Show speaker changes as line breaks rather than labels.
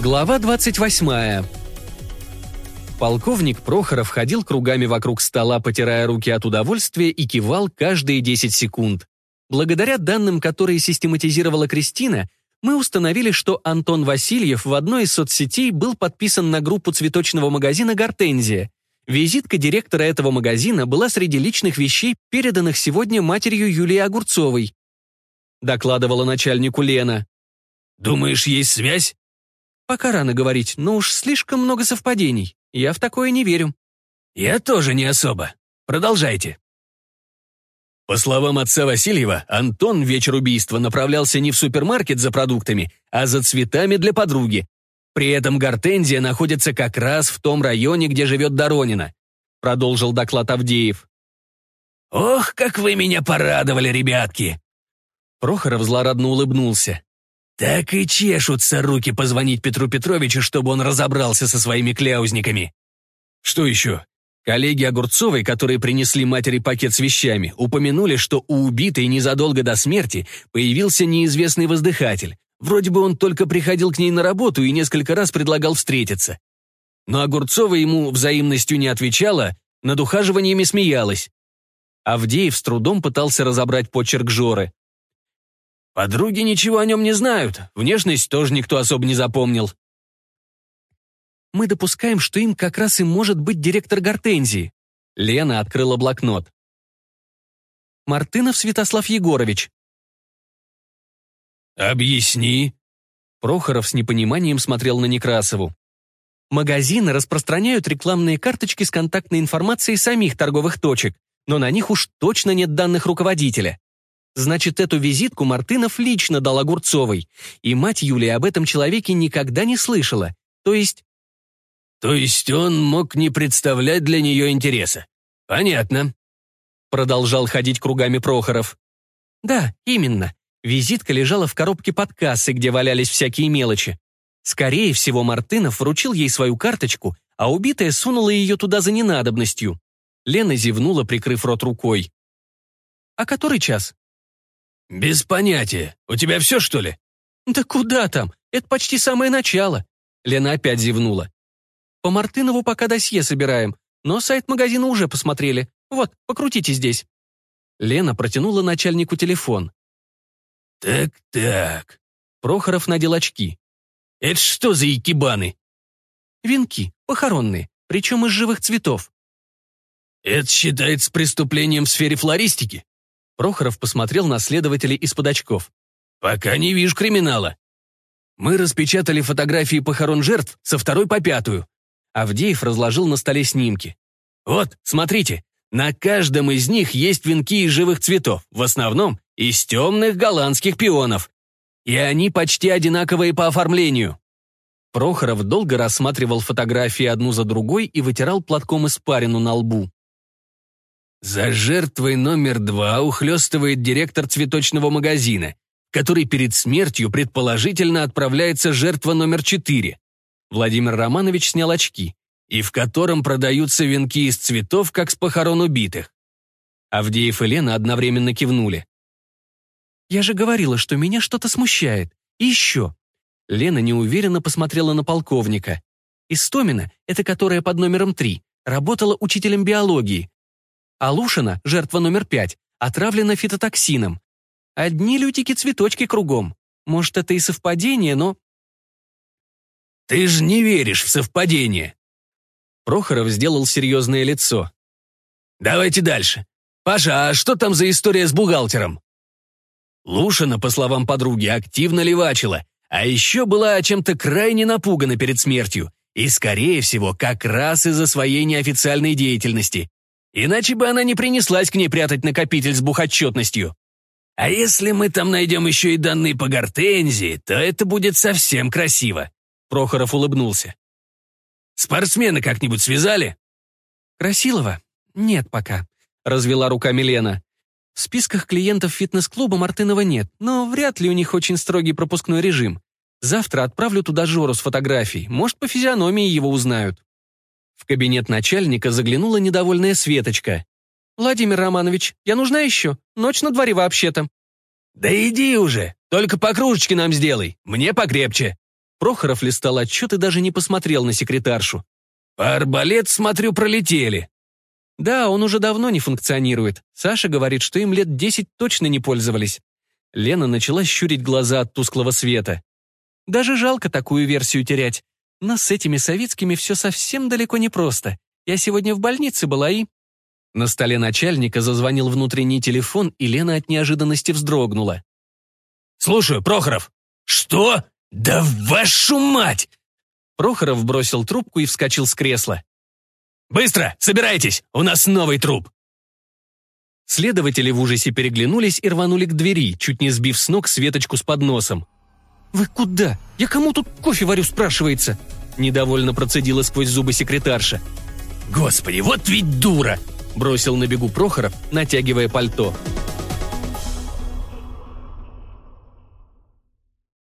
Глава 28. Полковник Прохоров ходил кругами вокруг стола, потирая руки от удовольствия и кивал каждые 10 секунд. Благодаря данным, которые систематизировала Кристина, мы установили, что Антон Васильев в одной из соцсетей был подписан на группу цветочного магазина «Гортензия». Визитка директора этого магазина была среди личных вещей, переданных сегодня матерью Юлии Огурцовой. Докладывала начальнику Лена.
«Думаешь, есть связь?»
Пока рано говорить, но уж слишком много совпадений. Я в такое не верю.
Я тоже не особо. Продолжайте. По словам отца Васильева, Антон вечер убийства направлялся не в супермаркет за продуктами, а за цветами для подруги. При этом Гортензия находится как раз в том районе, где живет Доронина. Продолжил доклад Авдеев. «Ох, как вы меня порадовали, ребятки!» Прохоров злорадно улыбнулся. Так и чешутся руки позвонить Петру Петровичу, чтобы он разобрался со своими кляузниками. Что еще? Коллеги Огурцовой, которые принесли матери пакет с вещами, упомянули, что у убитой незадолго до смерти появился неизвестный воздыхатель. Вроде бы он только приходил к ней на работу и несколько раз предлагал встретиться. Но Огурцова ему взаимностью не отвечала, над ухаживаниями смеялась. Авдеев с трудом пытался разобрать почерк Жоры. Подруги ничего о нем не знают, внешность тоже никто особо не запомнил.
Мы допускаем, что им как раз и может быть директор Гортензии. Лена открыла блокнот. Мартынов Святослав Егорович.
«Объясни».
Прохоров с непониманием смотрел на Некрасову. Магазины распространяют рекламные карточки с контактной информацией самих торговых точек, но на них уж точно нет данных руководителя. Значит, эту визитку Мартынов лично дал Огурцовой, и мать Юлии об этом человеке никогда не слышала. То есть...
То есть он мог не представлять для нее интереса. Понятно.
Продолжал ходить кругами Прохоров. Да, именно. Визитка лежала в коробке под кассой, где валялись всякие мелочи. Скорее всего, Мартынов вручил ей свою карточку, а убитая сунула ее туда за ненадобностью. Лена зевнула, прикрыв рот рукой. «А который час?»
«Без понятия. У тебя все, что ли?»
«Да куда там? Это почти самое начало». Лена опять зевнула. «По Мартынову пока досье собираем, но сайт магазина уже посмотрели. Вот, покрутите здесь». Лена протянула начальнику телефон.
«Так-так».
Прохоров надел очки.
«Это что за икебаны?»
«Венки, похоронные, причем из живых цветов».
«Это считается преступлением в сфере флористики?»
Прохоров посмотрел на следователей из-под очков.
«Пока не вижу криминала. Мы распечатали фотографии похорон жертв со второй по пятую».
Авдеев разложил на столе снимки.
«Вот, смотрите, на каждом из них есть венки из живых цветов, в основном из темных голландских пионов. И они почти одинаковые по оформлению».
Прохоров долго рассматривал фотографии одну за другой и вытирал платком испарину на лбу.
За жертвой номер два ухлёстывает директор цветочного магазина, который перед смертью предположительно отправляется жертва номер четыре. Владимир Романович снял очки, и в котором продаются венки из цветов, как с похорон убитых.
Авдеев и Лена одновременно кивнули. «Я же говорила, что меня что-то смущает. И еще». Лена неуверенно посмотрела на полковника. Истомина, это которая под номером три, работала учителем биологии, а Лушина, жертва номер пять, отравлена фитотоксином. Одни лютики-цветочки кругом. Может, это и совпадение, но...
«Ты же не веришь в совпадение!»
Прохоров сделал серьезное лицо.
«Давайте дальше. Паша, а что там за история с бухгалтером?» Лушина, по словам подруги, активно левачила, а еще была чем-то крайне напугана перед смертью, и, скорее всего, как раз из-за своей неофициальной деятельности. Иначе бы она не принеслась к ней прятать накопитель с бухотчетностью. А если мы там найдем еще и данные по гортензии, то это будет совсем красиво. Прохоров улыбнулся. Спортсмена как-нибудь связали?
Красилова? Нет пока, развела руками Лена. В списках клиентов фитнес-клуба Мартынова нет, но вряд ли у них очень строгий пропускной режим. Завтра отправлю туда Жору с фотографией, может, по физиономии его узнают. В кабинет начальника заглянула недовольная Светочка. «Владимир Романович, я нужна еще? Ночь на дворе вообще-то».
«Да иди уже, только по кружечке нам сделай, мне покрепче».
Прохоров листал отчет и даже не посмотрел на секретаршу.
«По арбалет, смотрю, пролетели».
«Да, он уже давно не функционирует. Саша говорит, что им лет десять точно не пользовались». Лена начала щурить глаза от тусклого света. «Даже жалко такую версию терять. Но с этими советскими все совсем далеко не просто. Я сегодня в больнице была и...» На столе начальника зазвонил внутренний телефон, и Лена от неожиданности вздрогнула.
«Слушаю, Прохоров». «Что? Да вашу мать!»
Прохоров бросил трубку и вскочил с кресла.
«Быстро, собирайтесь, у нас новый труп!»
Следователи в ужасе переглянулись и рванули к двери, чуть не сбив с ног Светочку с подносом. «Вы куда? Я кому тут кофе варю, спрашивается?» Недовольно процедила сквозь зубы секретарша.
«Господи, вот ведь дура!»
Бросил на бегу Прохоров, натягивая пальто. «Прохоров»